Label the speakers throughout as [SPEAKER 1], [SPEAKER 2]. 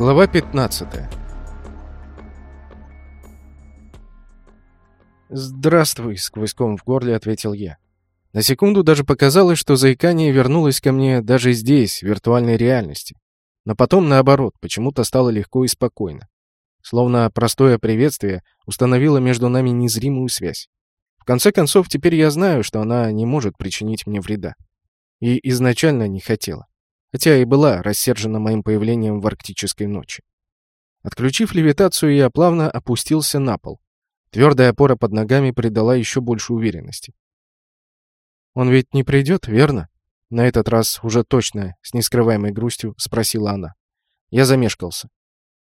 [SPEAKER 1] Глава 15 «Здравствуй», — сквозь ком в горле ответил я. На секунду даже показалось, что заикание вернулось ко мне даже здесь, в виртуальной реальности. Но потом, наоборот, почему-то стало легко и спокойно. Словно простое приветствие установило между нами незримую связь. В конце концов, теперь я знаю, что она не может причинить мне вреда. И изначально не хотела. Хотя и была рассержена моим появлением в арктической ночи. Отключив левитацию, я плавно опустился на пол. Твердая опора под ногами придала еще больше уверенности. «Он ведь не придет, верно?» На этот раз уже точно, с нескрываемой грустью, спросила она. Я замешкался.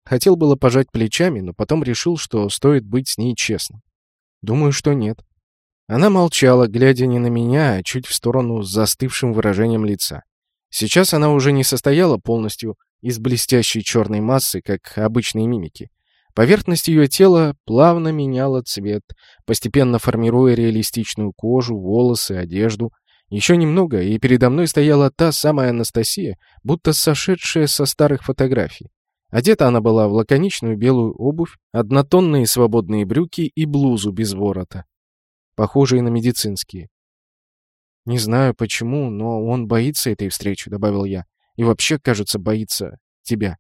[SPEAKER 1] Хотел было пожать плечами, но потом решил, что стоит быть с ней честным. Думаю, что нет. Она молчала, глядя не на меня, а чуть в сторону с застывшим выражением лица. Сейчас она уже не состояла полностью из блестящей черной массы, как обычные мимики. Поверхность ее тела плавно меняла цвет, постепенно формируя реалистичную кожу, волосы, одежду. Еще немного, и передо мной стояла та самая Анастасия, будто сошедшая со старых фотографий. Одета она была в лаконичную белую обувь, однотонные свободные брюки и блузу без ворота, похожие на медицинские. «Не знаю почему, но он боится этой встречи», — добавил я. «И вообще, кажется, боится тебя».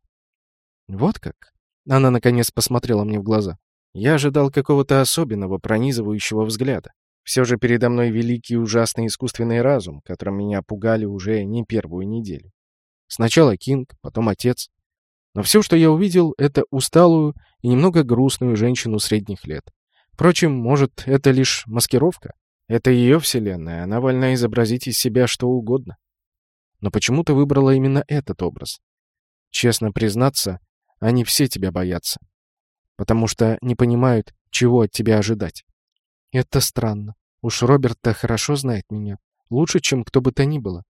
[SPEAKER 1] «Вот как?» Она, наконец, посмотрела мне в глаза. Я ожидал какого-то особенного, пронизывающего взгляда. Все же передо мной великий ужасный искусственный разум, которым меня пугали уже не первую неделю. Сначала Кинг, потом отец. Но все, что я увидел, это усталую и немного грустную женщину средних лет. Впрочем, может, это лишь маскировка? Это ее вселенная, она вольна изобразить из себя что угодно. Но почему-то выбрала именно этот образ. Честно признаться, они все тебя боятся. Потому что не понимают, чего от тебя ожидать. Это странно. Уж Роберт-то хорошо знает меня. Лучше, чем кто бы то ни было.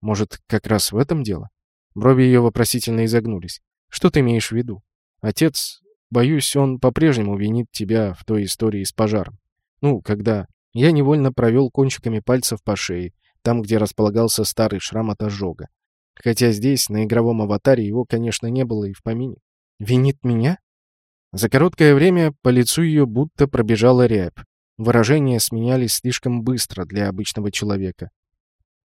[SPEAKER 1] Может, как раз в этом дело? Брови ее вопросительно изогнулись. Что ты имеешь в виду? Отец, боюсь, он по-прежнему винит тебя в той истории с пожаром. Ну, когда я невольно провел кончиками пальцев по шее, там, где располагался старый шрам от ожога. Хотя здесь, на игровом аватаре, его, конечно, не было и в помине. Винит меня? За короткое время по лицу ее будто пробежала рябь. Выражения сменялись слишком быстро для обычного человека.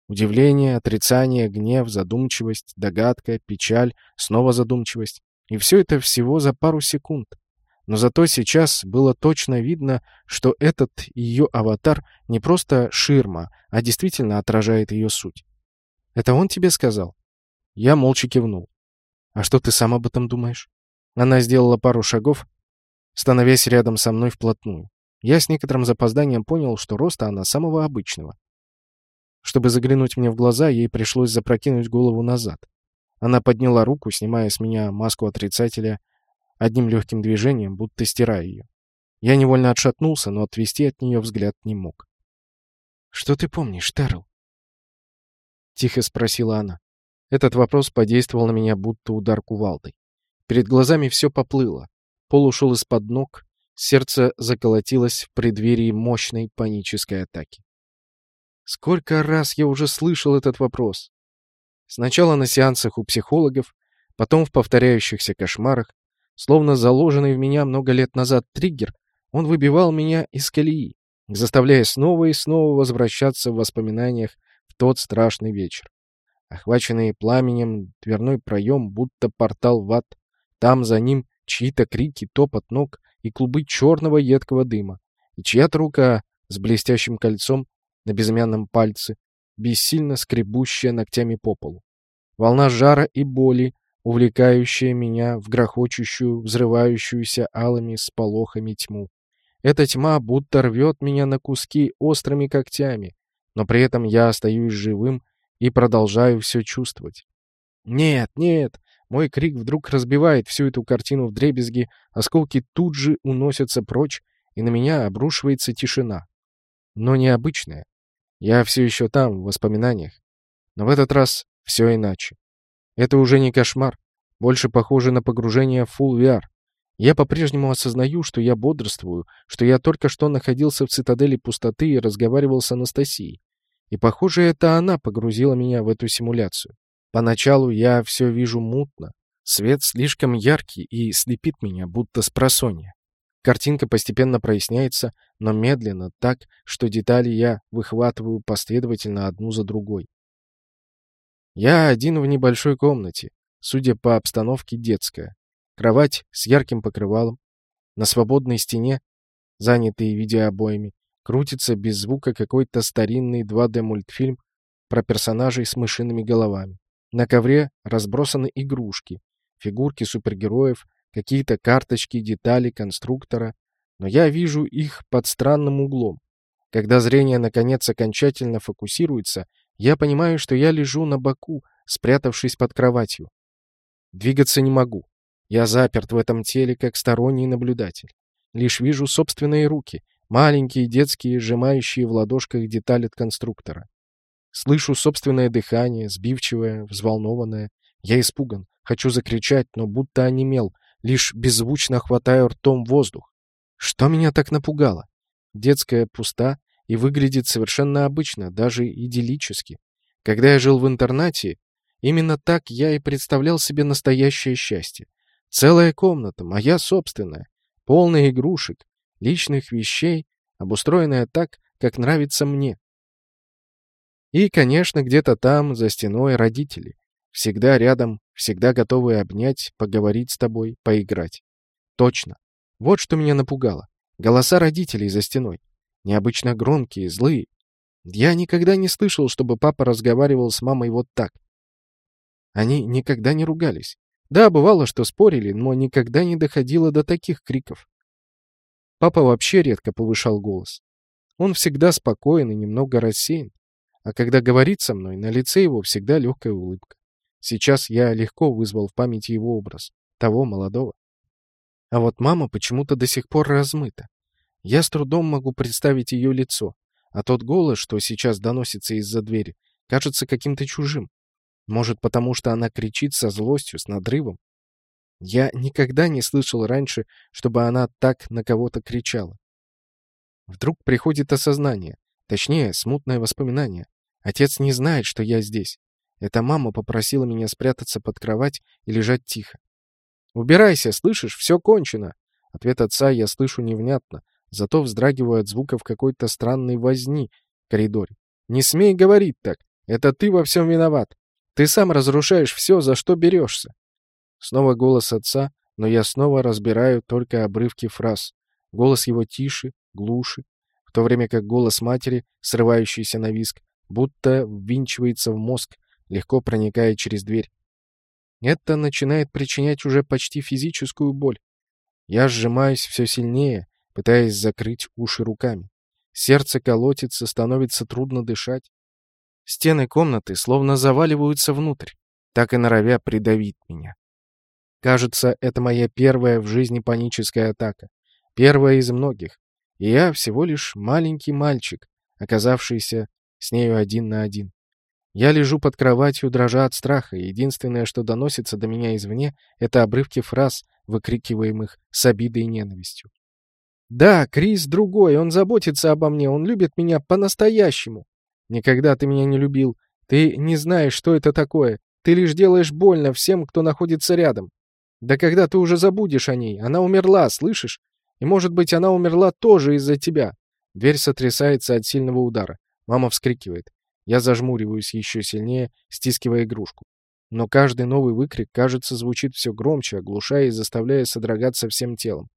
[SPEAKER 1] Удивление, отрицание, гнев, задумчивость, догадка, печаль, снова задумчивость. И все это всего за пару секунд. Но зато сейчас было точно видно, что этот ее аватар не просто ширма, а действительно отражает ее суть. «Это он тебе сказал?» Я молча кивнул. «А что ты сам об этом думаешь?» Она сделала пару шагов, становясь рядом со мной вплотную. Я с некоторым запозданием понял, что роста она самого обычного. Чтобы заглянуть мне в глаза, ей пришлось запрокинуть голову назад. Она подняла руку, снимая с меня маску отрицателя, одним легким движением, будто стирая ее. Я невольно отшатнулся, но отвести от нее взгляд не мог. «Что ты помнишь, Террell?» Тихо спросила она. Этот вопрос подействовал на меня, будто удар кувалдой. Перед глазами все поплыло. Пол ушел из-под ног, сердце заколотилось в преддверии мощной панической атаки. Сколько раз я уже слышал этот вопрос. Сначала на сеансах у психологов, потом в повторяющихся кошмарах. Словно заложенный в меня много лет назад триггер, он выбивал меня из колеи, заставляя снова и снова возвращаться в воспоминаниях в тот страшный вечер. Охваченный пламенем дверной проем, будто портал в ад, там за ним чьи-то крики, топот ног и клубы черного едкого дыма. И чья-то рука с блестящим кольцом на безымянном пальце, бессильно скребущая ногтями по полу. Волна жара и боли, увлекающая меня в грохочущую, взрывающуюся алыми сполохами тьму. Эта тьма будто рвет меня на куски острыми когтями, но при этом я остаюсь живым и продолжаю все чувствовать. Нет, нет, мой крик вдруг разбивает всю эту картину в дребезги, осколки тут же уносятся прочь, и на меня обрушивается тишина. Но необычная. Я все еще там, в воспоминаниях. Но в этот раз все иначе. Это уже не кошмар, больше похоже на погружение в Full VR. Я по-прежнему осознаю, что я бодрствую, что я только что находился в цитадели пустоты и разговаривал с Анастасией. И, похоже, это она погрузила меня в эту симуляцию. Поначалу я все вижу мутно, Свет слишком яркий и слепит меня, будто с просонья. Картинка постепенно проясняется, но медленно, так, что детали я выхватываю последовательно одну за другой. Я один в небольшой комнате, судя по обстановке детская. Кровать с ярким покрывалом. На свободной стене, занятой видеообоями, крутится без звука какой-то старинный 2D-мультфильм про персонажей с мышиными головами. На ковре разбросаны игрушки, фигурки супергероев, какие-то карточки, детали конструктора, но я вижу их под странным углом. Когда зрение, наконец, окончательно фокусируется, я понимаю, что я лежу на боку, спрятавшись под кроватью. Двигаться не могу. Я заперт в этом теле, как сторонний наблюдатель. Лишь вижу собственные руки, маленькие детские, сжимающие в ладошках деталь от конструктора. Слышу собственное дыхание, сбивчивое, взволнованное. Я испуган, хочу закричать, но будто онемел, лишь беззвучно хватаю ртом воздух. Что меня так напугало? Детская пуста и выглядит совершенно обычно, даже идиллически. Когда я жил в интернате, именно так я и представлял себе настоящее счастье. Целая комната, моя собственная, полная игрушек, личных вещей, обустроенная так, как нравится мне. И, конечно, где-то там, за стеной, родители. Всегда рядом, всегда готовые обнять, поговорить с тобой, поиграть. Точно. Вот что меня напугало. Голоса родителей за стеной. Необычно громкие, злые. Я никогда не слышал, чтобы папа разговаривал с мамой вот так. Они никогда не ругались. Да, бывало, что спорили, но никогда не доходило до таких криков. Папа вообще редко повышал голос. Он всегда спокоен и немного рассеян. А когда говорит со мной, на лице его всегда легкая улыбка. Сейчас я легко вызвал в памяти его образ, того молодого. А вот мама почему-то до сих пор размыта. Я с трудом могу представить ее лицо, а тот голос, что сейчас доносится из-за двери, кажется каким-то чужим. Может, потому что она кричит со злостью, с надрывом? Я никогда не слышал раньше, чтобы она так на кого-то кричала. Вдруг приходит осознание, точнее, смутное воспоминание. Отец не знает, что я здесь. Эта мама попросила меня спрятаться под кровать и лежать тихо. «Убирайся, слышишь? Все кончено!» Ответ отца я слышу невнятно, зато вздрагиваю от звуков какой-то странной возни в коридоре. «Не смей говорить так! Это ты во всем виноват! Ты сам разрушаешь все, за что берешься!» Снова голос отца, но я снова разбираю только обрывки фраз. Голос его тише, глуше, в то время как голос матери, срывающийся на виск, будто ввинчивается в мозг, легко проникая через дверь. Это начинает причинять уже почти физическую боль. Я сжимаюсь все сильнее, пытаясь закрыть уши руками. Сердце колотится, становится трудно дышать. Стены комнаты словно заваливаются внутрь, так и норовя придавить меня. Кажется, это моя первая в жизни паническая атака. Первая из многих. И я всего лишь маленький мальчик, оказавшийся с нею один на один. Я лежу под кроватью, дрожа от страха, и единственное, что доносится до меня извне, это обрывки фраз, выкрикиваемых с обидой и ненавистью. «Да, Крис другой, он заботится обо мне, он любит меня по-настоящему. Никогда ты меня не любил, ты не знаешь, что это такое, ты лишь делаешь больно всем, кто находится рядом. Да когда ты уже забудешь о ней? Она умерла, слышишь? И, может быть, она умерла тоже из-за тебя. Дверь сотрясается от сильного удара. Мама вскрикивает. Я зажмуриваюсь еще сильнее, стискивая игрушку. Но каждый новый выкрик, кажется, звучит все громче, оглушая и заставляя содрогаться всем телом.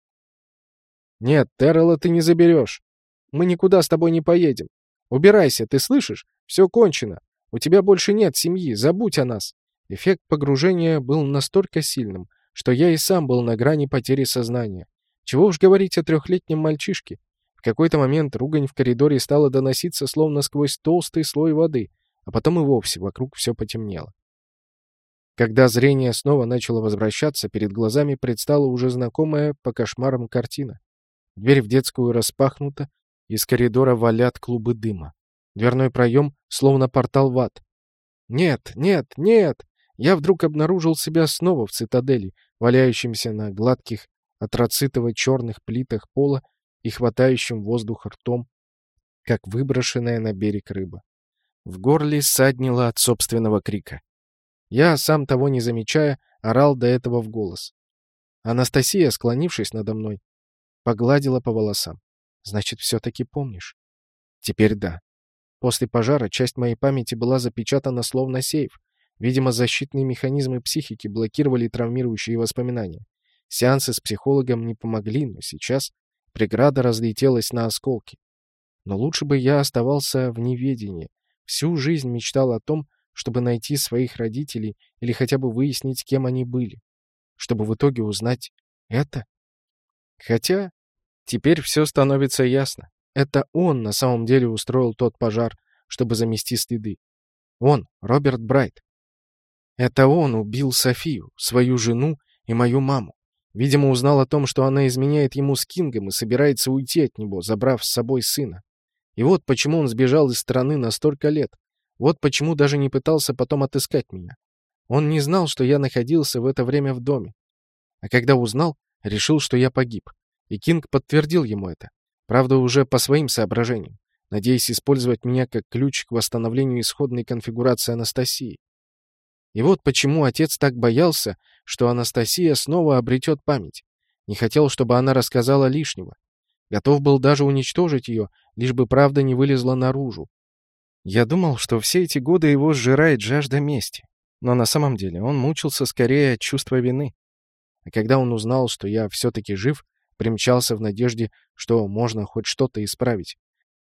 [SPEAKER 1] «Нет, Террела ты не заберешь. Мы никуда с тобой не поедем. Убирайся, ты слышишь? Все кончено. У тебя больше нет семьи, забудь о нас». Эффект погружения был настолько сильным, что я и сам был на грани потери сознания. Чего уж говорить о трехлетнем мальчишке. В какой-то момент ругань в коридоре стала доноситься словно сквозь толстый слой воды, а потом и вовсе вокруг все потемнело. Когда зрение снова начало возвращаться, перед глазами предстала уже знакомая по кошмарам картина. Дверь в детскую распахнута, из коридора валят клубы дыма. Дверной проем, словно портал в ад. «Нет, нет, нет!» я вдруг обнаружил себя снова в цитадели, валяющемся на гладких атроцитово-черных плитах пола и хватающим воздух ртом, как выброшенная на берег рыба. В горле саднило от собственного крика. Я, сам того не замечая, орал до этого в голос. Анастасия, склонившись надо мной, погладила по волосам. «Значит, все-таки помнишь?» «Теперь да. После пожара часть моей памяти была запечатана словно сейф. Видимо, защитные механизмы психики блокировали травмирующие воспоминания. Сеансы с психологом не помогли, но сейчас преграда разлетелась на осколки. Но лучше бы я оставался в неведении. Всю жизнь мечтал о том, чтобы найти своих родителей или хотя бы выяснить, кем они были. Чтобы в итоге узнать это. Хотя теперь все становится ясно. Это он на самом деле устроил тот пожар, чтобы замести следы. Он, Роберт Брайт. Это он убил Софию, свою жену и мою маму. Видимо, узнал о том, что она изменяет ему с Кингом и собирается уйти от него, забрав с собой сына. И вот почему он сбежал из страны на столько лет. Вот почему даже не пытался потом отыскать меня. Он не знал, что я находился в это время в доме. А когда узнал, решил, что я погиб. И Кинг подтвердил ему это. Правда, уже по своим соображениям, надеясь использовать меня как ключ к восстановлению исходной конфигурации Анастасии. И вот почему отец так боялся, что Анастасия снова обретет память. Не хотел, чтобы она рассказала лишнего. Готов был даже уничтожить ее, лишь бы правда не вылезла наружу. Я думал, что все эти годы его сжирает жажда мести. Но на самом деле он мучился скорее от чувства вины. А когда он узнал, что я все-таки жив, примчался в надежде, что можно хоть что-то исправить.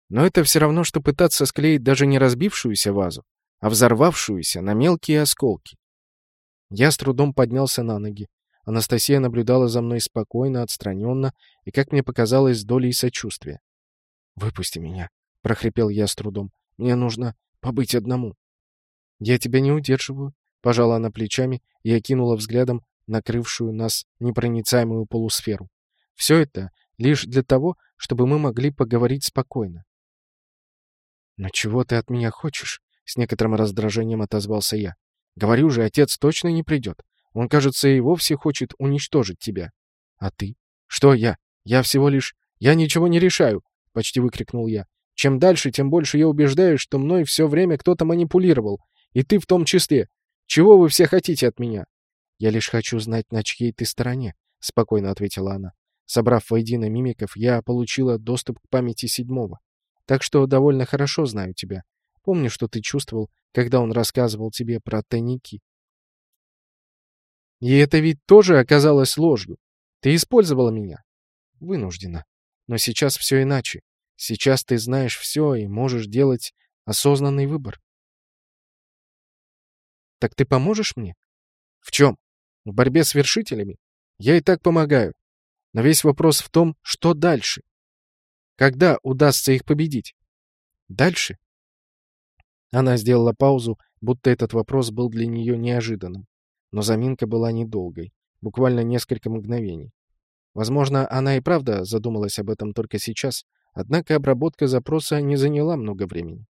[SPEAKER 1] Но это все равно, что пытаться склеить даже не разбившуюся вазу, а взорвавшуюся на мелкие осколки. Я с трудом поднялся на ноги. Анастасия наблюдала за мной спокойно, отстраненно и, как мне показалось, с долей сочувствия. «Выпусти меня», — прохрипел я с трудом. «Мне нужно побыть одному». «Я тебя не удерживаю», — пожала она плечами и окинула взглядом накрывшую нас непроницаемую полусферу. Все это лишь для того, чтобы мы могли поговорить спокойно. «Но чего ты от меня хочешь?» — с некоторым раздражением отозвался я. «Говорю же, отец точно не придет. Он, кажется, и вовсе хочет уничтожить тебя. А ты? Что я? Я всего лишь... Я ничего не решаю!» — почти выкрикнул я. «Чем дальше, тем больше я убеждаюсь, что мной все время кто-то манипулировал. И ты в том числе. Чего вы все хотите от меня?» «Я лишь хочу знать, на чьей ты стороне», — спокойно ответила она. Собрав воедино мимиков, я получила доступ к памяти седьмого. Так что довольно хорошо знаю тебя. Помню, что ты чувствовал, когда он рассказывал тебе про тайники. И это ведь тоже оказалось ложью. Ты использовала меня. Вынуждена. Но сейчас все иначе. Сейчас ты знаешь все и можешь делать осознанный выбор. Так ты поможешь мне? В чем? В борьбе с вершителями? Я и так помогаю. Но весь вопрос в том, что дальше. Когда удастся их победить? Дальше? Она сделала паузу, будто этот вопрос был для нее неожиданным. Но заминка была недолгой, буквально несколько мгновений. Возможно, она и правда задумалась об этом только сейчас, однако обработка запроса не заняла много времени.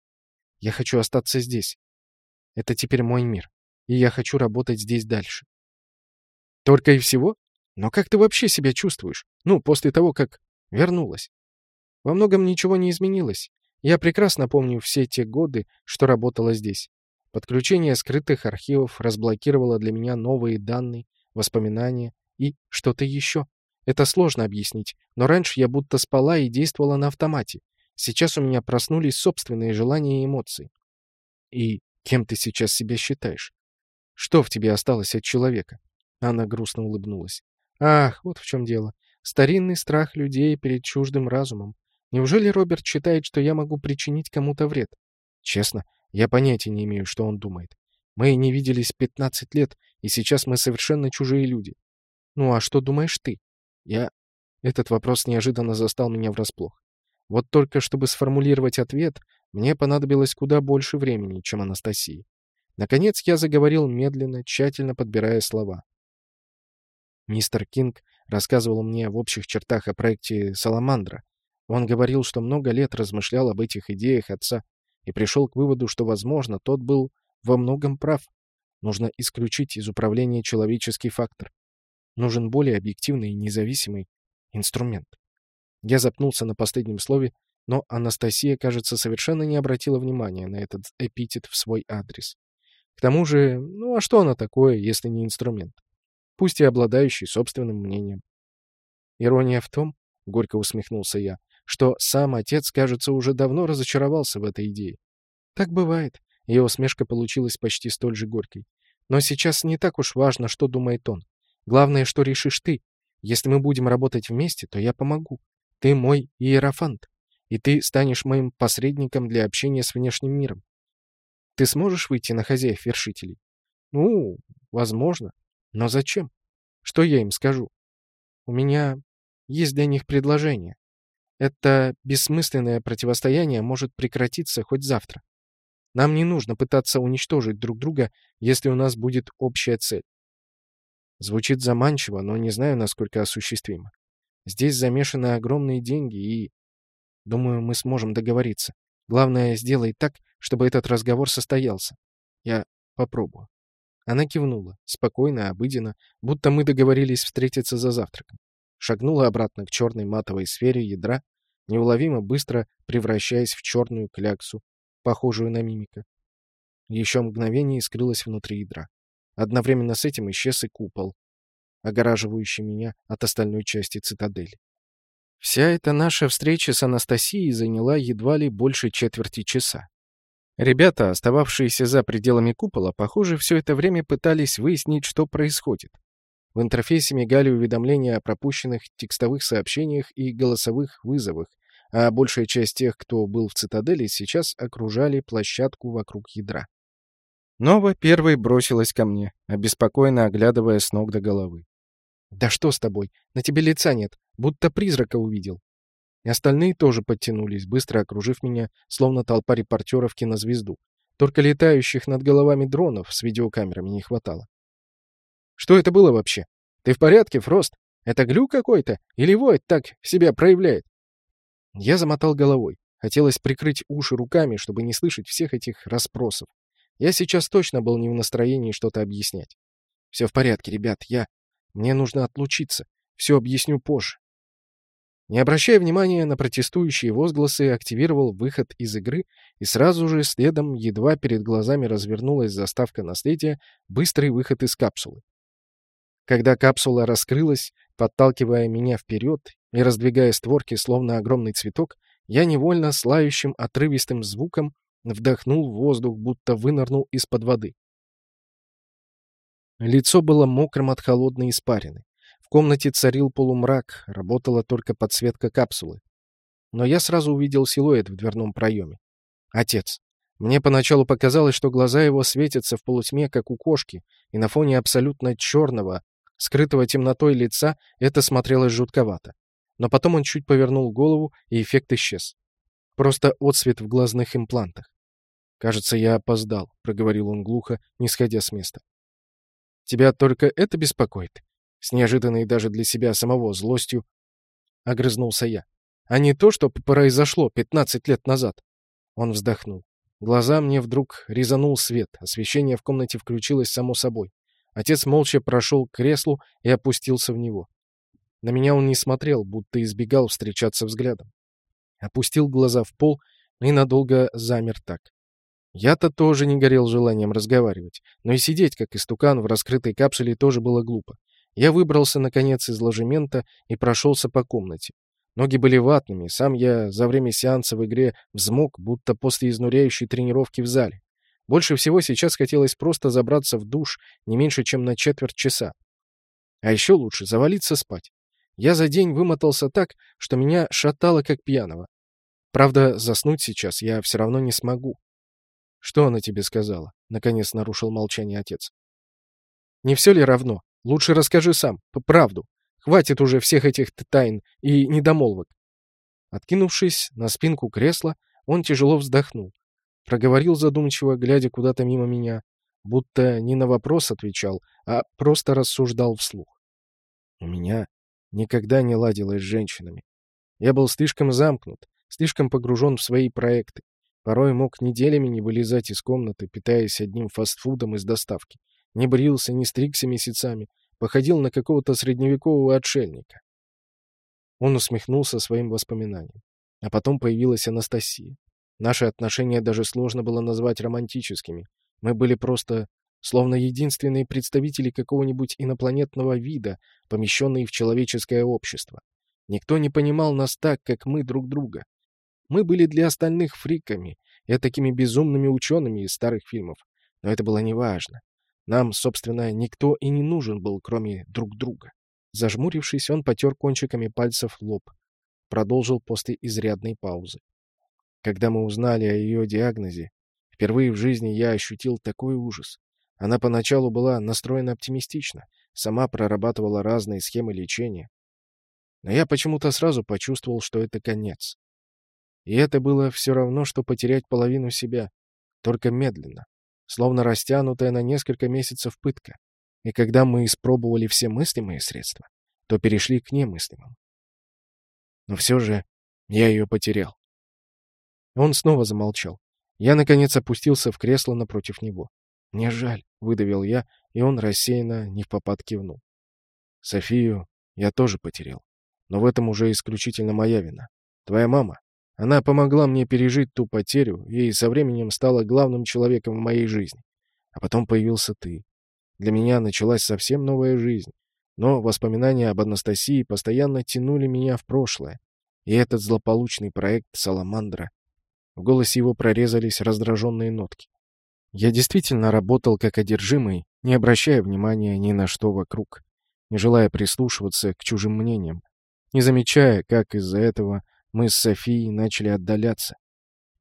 [SPEAKER 1] «Я хочу остаться здесь. Это теперь мой мир, и я хочу работать здесь дальше». «Только и всего?» Но как ты вообще себя чувствуешь? Ну, после того, как вернулась? Во многом ничего не изменилось. Я прекрасно помню все те годы, что работала здесь. Подключение скрытых архивов разблокировало для меня новые данные, воспоминания и что-то еще. Это сложно объяснить, но раньше я будто спала и действовала на автомате. Сейчас у меня проснулись собственные желания и эмоции. И кем ты сейчас себя считаешь? Что в тебе осталось от человека? Она грустно улыбнулась. Ах, вот в чем дело. Старинный страх людей перед чуждым разумом. Неужели Роберт считает, что я могу причинить кому-то вред? Честно, я понятия не имею, что он думает. Мы не виделись 15 лет, и сейчас мы совершенно чужие люди. Ну а что думаешь ты? Я... Этот вопрос неожиданно застал меня врасплох. Вот только чтобы сформулировать ответ, мне понадобилось куда больше времени, чем Анастасии. Наконец я заговорил медленно, тщательно подбирая слова. Мистер Кинг рассказывал мне в общих чертах о проекте «Саламандра». Он говорил, что много лет размышлял об этих идеях отца и пришел к выводу, что, возможно, тот был во многом прав. Нужно исключить из управления человеческий фактор. Нужен более объективный и независимый инструмент. Я запнулся на последнем слове, но Анастасия, кажется, совершенно не обратила внимания на этот эпитет в свой адрес. К тому же, ну а что она такое, если не инструмент? Пусть и обладающий собственным мнением. Ирония в том, — горько усмехнулся я, — что сам отец, кажется, уже давно разочаровался в этой идее. Так бывает. Ее усмешка получилась почти столь же горькой. Но сейчас не так уж важно, что думает он. Главное, что решишь ты. Если мы будем работать вместе, то я помогу. Ты мой иерофант, и ты станешь моим посредником для общения с внешним миром. Ты сможешь выйти на хозяев вершителей? Ну, возможно. Но зачем? Что я им скажу? У меня есть для них предложение. Это бессмысленное противостояние может прекратиться хоть завтра. Нам не нужно пытаться уничтожить друг друга, если у нас будет общая цель. Звучит заманчиво, но не знаю, насколько осуществимо. Здесь замешаны огромные деньги, и... Думаю, мы сможем договориться. Главное, сделай так, чтобы этот разговор состоялся. Я попробую. Она кивнула, спокойно, обыденно, будто мы договорились встретиться за завтраком. Шагнула обратно к черной матовой сфере ядра, неуловимо быстро превращаясь в черную кляксу, похожую на мимика. Еще мгновение скрылась внутри ядра. Одновременно с этим исчез и купол, огораживающий меня от остальной части цитадели. Вся эта наша встреча с Анастасией заняла едва ли больше четверти часа. Ребята, остававшиеся за пределами купола, похоже, все это время пытались выяснить, что происходит. В интерфейсе мигали уведомления о пропущенных текстовых сообщениях и голосовых вызовах, а большая часть тех, кто был в цитадели, сейчас окружали площадку вокруг ядра. Нова первой бросилась ко мне, обеспокоенно оглядывая с ног до головы. «Да что с тобой? На тебе лица нет, будто призрака увидел». И остальные тоже подтянулись, быстро окружив меня, словно толпа репортеров кинозвезду. Только летающих над головами дронов с видеокамерами не хватало. «Что это было вообще? Ты в порядке, Фрост? Это глюк какой-то? Или Войт так себя проявляет?» Я замотал головой. Хотелось прикрыть уши руками, чтобы не слышать всех этих расспросов. Я сейчас точно был не в настроении что-то объяснять. «Все в порядке, ребят, я... Мне нужно отлучиться. Все объясню позже». Не обращая внимания на протестующие возгласы, активировал выход из игры, и сразу же следом, едва перед глазами развернулась заставка наследия, быстрый выход из капсулы. Когда капсула раскрылась, подталкивая меня вперед и раздвигая створки, словно огромный цветок, я невольно с лающим отрывистым звуком вдохнул воздух, будто вынырнул из-под воды. Лицо было мокрым от холодной испарины. Комнате царил полумрак, работала только подсветка капсулы. Но я сразу увидел силуэт в дверном проеме. Отец. Мне поначалу показалось, что глаза его светятся в полутьме, как у кошки, и на фоне абсолютно черного, скрытого темнотой лица, это смотрелось жутковато. Но потом он чуть повернул голову, и эффект исчез. Просто отсвет в глазных имплантах. «Кажется, я опоздал», — проговорил он глухо, не сходя с места. «Тебя только это беспокоит?» С неожиданной даже для себя самого злостью огрызнулся я. «А не то, что произошло пятнадцать лет назад». Он вздохнул. Глаза мне вдруг резанул свет, освещение в комнате включилось само собой. Отец молча прошел к креслу и опустился в него. На меня он не смотрел, будто избегал встречаться взглядом. Опустил глаза в пол и надолго замер так. Я-то тоже не горел желанием разговаривать, но и сидеть, как истукан, в раскрытой капсуле тоже было глупо. Я выбрался, наконец, из ложемента и прошелся по комнате. Ноги были ватными, сам я за время сеанса в игре взмок, будто после изнуряющей тренировки в зале. Больше всего сейчас хотелось просто забраться в душ не меньше, чем на четверть часа. А еще лучше завалиться спать. Я за день вымотался так, что меня шатало как пьяного. Правда, заснуть сейчас я все равно не смогу. «Что она тебе сказала?» — наконец нарушил молчание отец. «Не все ли равно? Лучше расскажи сам, по правду. Хватит уже всех этих тайн и недомолвок». Откинувшись на спинку кресла, он тяжело вздохнул. Проговорил задумчиво, глядя куда-то мимо меня, будто не на вопрос отвечал, а просто рассуждал вслух. У меня никогда не ладилось с женщинами. Я был слишком замкнут, слишком погружен в свои проекты. Порой мог неделями не вылезать из комнаты, питаясь одним фастфудом из доставки. Не брился, не стригся месяцами, походил на какого-то средневекового отшельника. Он усмехнулся своим воспоминаниям. А потом появилась Анастасия. Наши отношения даже сложно было назвать романтическими. Мы были просто словно единственные представители какого-нибудь инопланетного вида, помещенные в человеческое общество. Никто не понимал нас так, как мы друг друга. Мы были для остальных фриками, и такими безумными учеными из старых фильмов. Но это было неважно. Нам, собственно, никто и не нужен был, кроме друг друга. Зажмурившись, он потер кончиками пальцев лоб. Продолжил после изрядной паузы. Когда мы узнали о ее диагнозе, впервые в жизни я ощутил такой ужас. Она поначалу была настроена оптимистично, сама прорабатывала разные схемы лечения. Но я почему-то сразу почувствовал, что это конец. И это было все равно, что потерять половину себя, только медленно, словно растянутая на несколько месяцев пытка. И когда мы испробовали все мыслимые средства, то перешли к немыслимым. Но все же я ее потерял. Он снова замолчал. Я, наконец, опустился в кресло напротив него. «Мне жаль», — выдавил я, и он рассеянно, не в попад кивнул. «Софию я тоже потерял. Но в этом уже исключительно моя вина. Твоя мама. Она помогла мне пережить ту потерю и со временем стала главным человеком в моей жизни. А потом появился ты. Для меня началась совсем новая жизнь. Но воспоминания об Анастасии постоянно тянули меня в прошлое. И этот злополучный проект «Саламандра». В голосе его прорезались раздраженные нотки. Я действительно работал как одержимый, не обращая внимания ни на что вокруг, не желая прислушиваться к чужим мнениям, не замечая, как из-за этого мы с Софией начали отдаляться.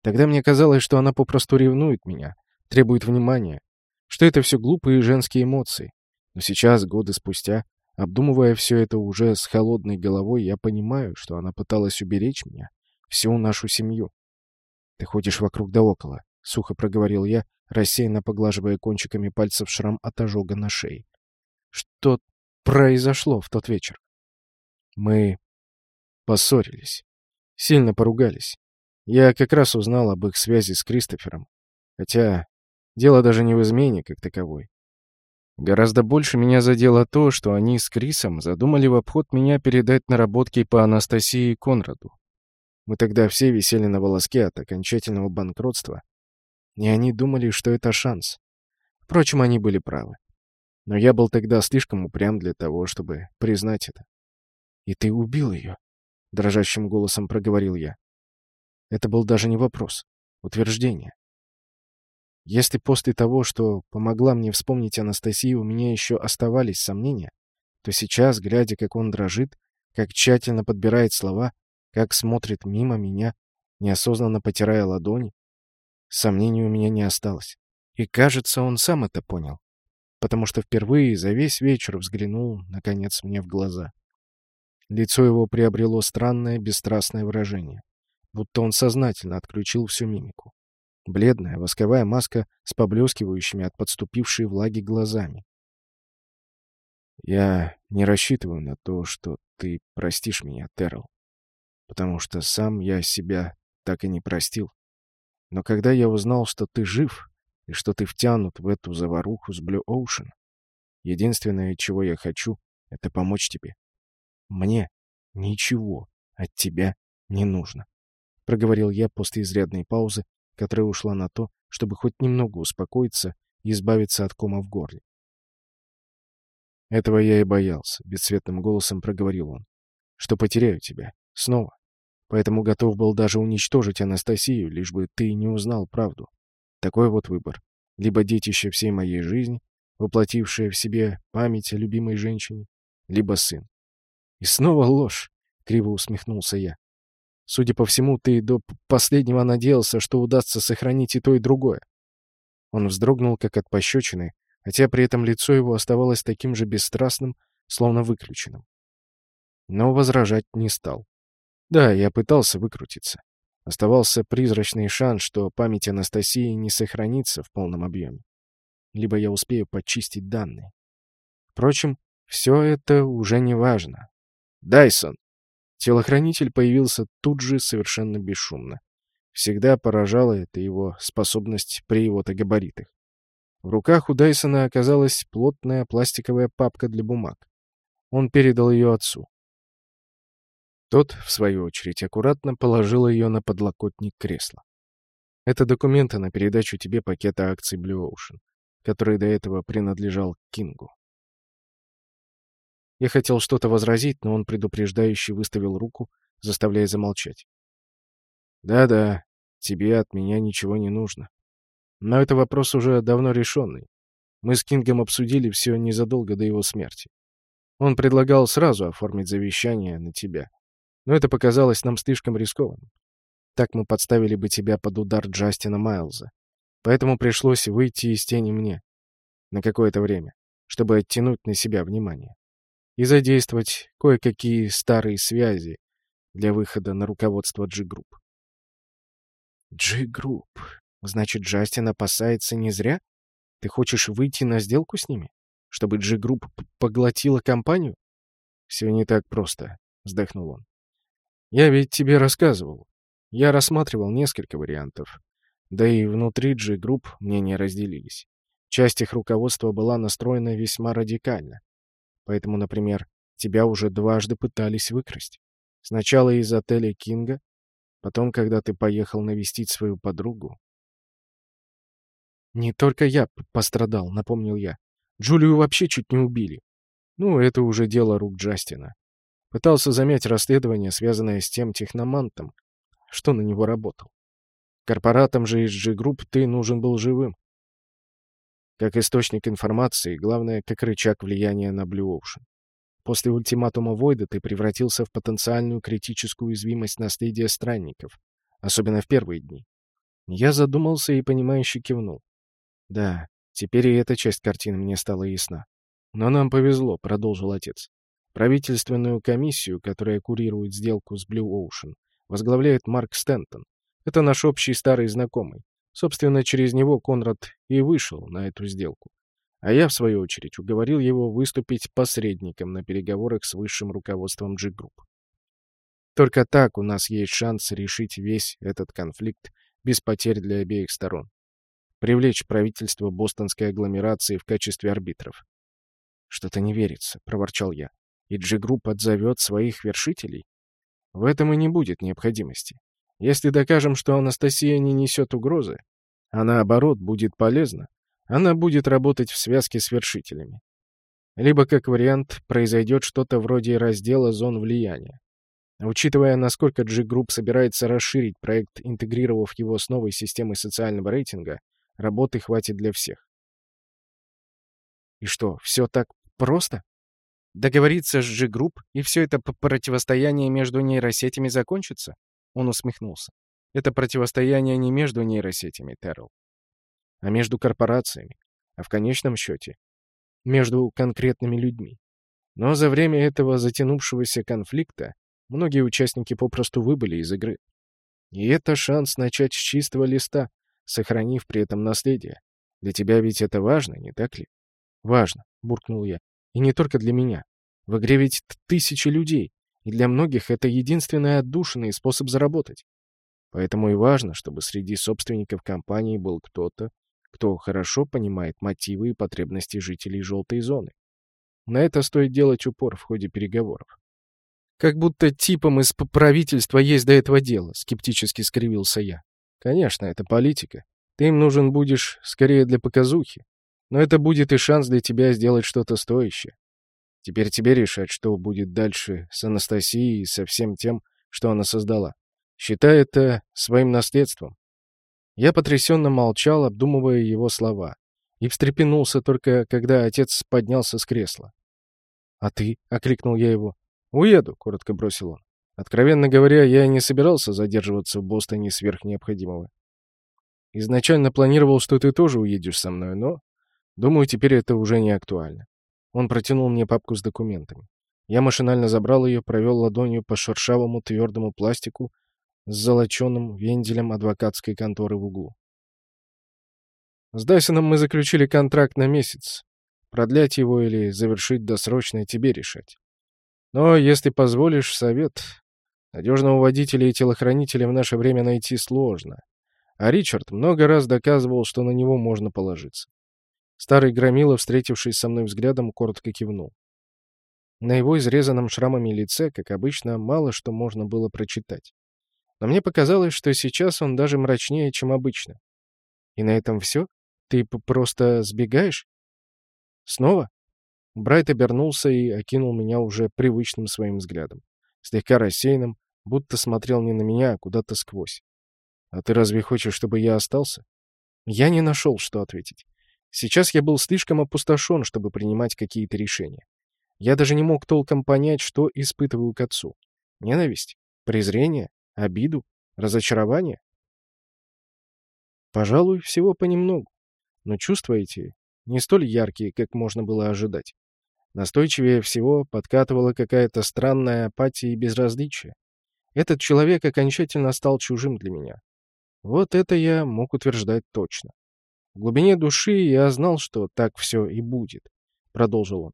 [SPEAKER 1] Тогда мне казалось, что она попросту ревнует меня, требует внимания, что это все глупые женские эмоции. Но сейчас, годы спустя, обдумывая все это уже с холодной головой, я понимаю, что она пыталась уберечь меня, всю нашу семью. «Ты ходишь вокруг да около», — сухо проговорил я, рассеянно поглаживая кончиками пальцев шрам от ожога на шее. «Что произошло в тот вечер?» «Мы поссорились. Сильно поругались. Я как раз узнал об их связи с Кристофером. Хотя Дело даже не в измене как таковой. Гораздо больше меня задело то, что они с Крисом задумали в обход меня передать наработки по Анастасии и Конраду. Мы тогда все висели на волоске от окончательного банкротства, и они думали, что это шанс. Впрочем, они были правы. Но я был тогда слишком упрям для того, чтобы признать это. «И ты убил ее?» — дрожащим голосом проговорил я. Это был даже не вопрос, утверждение. Если после того, что помогла мне вспомнить Анастасию, у меня еще оставались сомнения, то сейчас, глядя, как он дрожит, как тщательно подбирает слова, как смотрит мимо меня, неосознанно потирая ладони, сомнений у меня не осталось. И, кажется, он сам это понял, потому что впервые за весь вечер взглянул, наконец, мне в глаза. Лицо его приобрело странное, бесстрастное выражение, будто он сознательно отключил всю мимику. Бледная восковая маска с поблескивающими от подступившей влаги глазами. «Я не рассчитываю на то, что ты простишь меня, Террell, потому что сам я себя так и не простил. Но когда я узнал, что ты жив и что ты втянут в эту заваруху с Blue Ocean, единственное, чего я хочу, — это помочь тебе. Мне ничего от тебя не нужно», — проговорил я после изрядной паузы, которая ушла на то, чтобы хоть немного успокоиться и избавиться от кома в горле. «Этого я и боялся», — бесцветным голосом проговорил он, — «что потеряю тебя. Снова. Поэтому готов был даже уничтожить Анастасию, лишь бы ты не узнал правду. Такой вот выбор. Либо детище всей моей жизни, воплотившее в себе память о любимой женщине, либо сын. И снова ложь, — криво усмехнулся я. Судя по всему, ты до последнего надеялся, что удастся сохранить и то, и другое. Он вздрогнул, как от пощечины, хотя при этом лицо его оставалось таким же бесстрастным, словно выключенным. Но возражать не стал. Да, я пытался выкрутиться. Оставался призрачный шанс, что память Анастасии не сохранится в полном объеме. Либо я успею почистить данные. Впрочем, все это уже не важно. «Дайсон!» Телохранитель появился тут же совершенно бесшумно. Всегда поражала это его способность при его-то габаритах. В руках у Дайсона оказалась плотная пластиковая папка для бумаг. Он передал ее отцу. Тот, в свою очередь, аккуратно положил ее на подлокотник кресла. «Это документы на передачу тебе пакета акций Blue Ocean. который до этого принадлежал Кингу. Я хотел что-то возразить, но он предупреждающе выставил руку, заставляя замолчать. «Да-да, тебе от меня ничего не нужно. Но это вопрос уже давно решенный. Мы с Кингом обсудили все незадолго до его смерти. Он предлагал сразу оформить завещание на тебя. Но это показалось нам слишком рискованным. Так мы подставили бы тебя под удар Джастина Майлза. Поэтому пришлось выйти из тени мне. На какое-то время. Чтобы оттянуть на себя внимание. И задействовать кое-какие старые связи для выхода на руководство G-Group. G-Group. Значит, Джастин опасается не зря? Ты хочешь выйти на сделку с ними? Чтобы G-Group поглотила компанию? Все не так просто, вздохнул он. Я ведь тебе рассказывал. Я рассматривал несколько вариантов. Да и внутри G-Group мнения разделились. Часть их руководства была настроена весьма радикально. Поэтому, например, тебя уже дважды пытались выкрасть. Сначала из отеля Кинга, потом, когда ты поехал навестить свою подругу. «Не только я пострадал», — напомнил я. «Джулию вообще чуть не убили». Ну, это уже дело рук Джастина. Пытался замять расследование, связанное с тем техномантом, что на него работал. Корпоратам же из G-групп ты нужен был живым. Как источник информации, главное, как рычаг влияния на Blue Ocean. После ультиматума Войда ты превратился в потенциальную критическую уязвимость наследия странников, особенно в первые дни. Я задумался и, понимающе кивнул. Да, теперь и эта часть картины мне стала ясна. Но нам повезло, продолжил отец. Правительственную комиссию, которая курирует сделку с Blue Ocean, возглавляет Марк Стентон. Это наш общий старый знакомый. Собственно, через него Конрад и вышел на эту сделку. А я, в свою очередь, уговорил его выступить посредником на переговорах с высшим руководством G-Group. Только так у нас есть шанс решить весь этот конфликт без потерь для обеих сторон привлечь правительство бостонской агломерации в качестве арбитров. «Что-то не верится», — проворчал я. «И G-групп отзовет своих вершителей?» «В этом и не будет необходимости. Если докажем, что Анастасия не несет угрозы, а наоборот будет полезна, она будет работать в связке с вершителями. Либо, как вариант, произойдет что-то вроде раздела зон влияния. Учитывая, насколько G-Group собирается расширить проект, интегрировав его с новой системой социального рейтинга, Работы хватит для всех. И что, все так просто? Договориться с G-Group, и все это противостояние между нейросетями закончится? Он усмехнулся. Это противостояние не между нейросетями, Террell, а между корпорациями, а в конечном счете между конкретными людьми. Но за время этого затянувшегося конфликта многие участники попросту выбыли из игры. И это шанс начать с чистого листа, сохранив при этом наследие. Для тебя ведь это важно, не так ли? Важно, буркнул я. И не только для меня. В игре ведь тысячи людей, и для многих это единственный отдушенный способ заработать. Поэтому и важно, чтобы среди собственников компании был кто-то, кто хорошо понимает мотивы и потребности жителей желтой зоны. На это стоит делать упор в ходе переговоров. «Как будто типом из правительства есть до этого дело», — скептически скривился я. Конечно, это политика. Ты им нужен будешь скорее для показухи. Но это будет и шанс для тебя сделать что-то стоящее. Теперь тебе решать, что будет дальше с Анастасией и со всем тем, что она создала. Считай это своим наследством. Я потрясенно молчал, обдумывая его слова, и встрепенулся только, когда отец поднялся с кресла. «А ты?» — окликнул я его. «Уеду», — коротко бросил он. Откровенно говоря, я не собирался задерживаться в Бостоне сверх необходимого. Изначально планировал, что ты тоже уедешь со мной, но... Думаю, теперь это уже не актуально. Он протянул мне папку с документами. Я машинально забрал ее, провел ладонью по шершавому твердому пластику с золоченым венделем адвокатской конторы в углу. С Дайсоном мы заключили контракт на месяц. Продлять его или завершить досрочно тебе решать. Но, если позволишь, совет Надежного водителя и телохранителя в наше время найти сложно. А Ричард много раз доказывал, что на него можно положиться. Старый громила, встретившись со мной взглядом, коротко кивнул. На его изрезанном шрамами лице, как обычно, мало что можно было прочитать. Но мне показалось, что сейчас он даже мрачнее, чем обычно. И на этом все? Ты просто сбегаешь? Снова? Брайт обернулся и окинул меня уже привычным своим взглядом. Слегка рассеянным, будто смотрел не на меня, а куда-то сквозь. «А ты разве хочешь, чтобы я остался?» Я не нашел, что ответить. Сейчас я был слишком опустошен, чтобы принимать какие-то решения. Я даже не мог толком понять, что испытываю к отцу. Ненависть? Презрение? Обиду? Разочарование? Пожалуй, всего понемногу. Но чувства эти не столь яркие, как можно было ожидать. Настойчивее всего подкатывала какая-то странная апатия и безразличие. Этот человек окончательно стал чужим для меня. Вот это я мог утверждать точно. В глубине души я знал, что так все и будет, — продолжил он.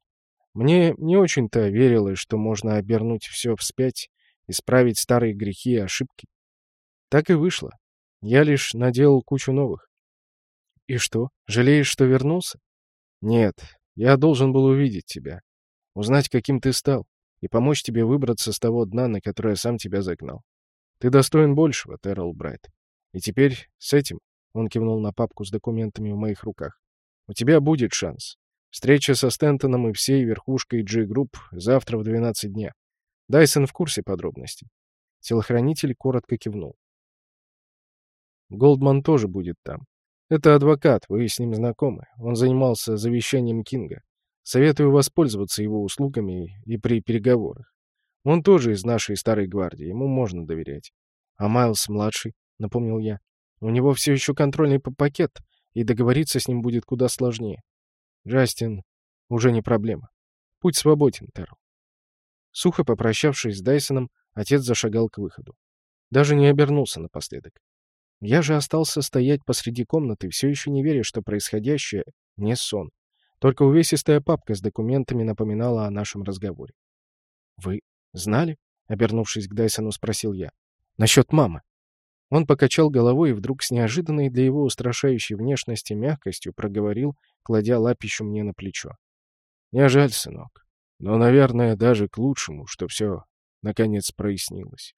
[SPEAKER 1] Мне не очень-то верилось, что можно обернуть все вспять, исправить старые грехи и ошибки. Так и вышло. Я лишь наделал кучу новых. И что, жалеешь, что вернулся? Нет, я должен был увидеть тебя, узнать, каким ты стал, и помочь тебе выбраться с того дна, на которое сам тебя загнал. Ты достоин большего, Террел Брайт. И теперь с этим, он кивнул на папку с документами в моих руках, у тебя будет шанс. Встреча со Стентоном и всей верхушкой G-групп завтра в 12 дня. Дайсон в курсе подробностей. Телохранитель коротко кивнул. Голдман тоже будет там. Это адвокат, вы с ним знакомы. Он занимался завещанием Кинга. Советую воспользоваться его услугами и при переговорах. Он тоже из нашей старой гвардии, ему можно доверять. А Майлз-младший? — напомнил я. «У него все еще контрольный пакет, и договориться с ним будет куда сложнее. Джастин уже не проблема. Путь свободен, Терл». Сухо попрощавшись с Дайсоном, отец зашагал к выходу. Даже не обернулся напоследок. Я же остался стоять посреди комнаты, все еще не веря, что происходящее — не сон. Только увесистая папка с документами напоминала о нашем разговоре. «Вы знали?» — обернувшись к Дайсону, спросил я. «Насчет мамы». Он покачал головой и вдруг с неожиданной для его устрашающей внешности мягкостью проговорил, кладя лапищу мне на плечо. «Не жаль, сынок. Но, наверное, даже к лучшему, что все наконец прояснилось».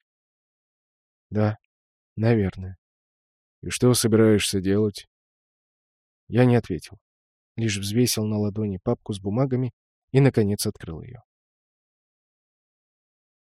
[SPEAKER 1] «Да, наверное». «И что собираешься делать?» Я не ответил, лишь взвесил на ладони папку с бумагами и, наконец, открыл ее.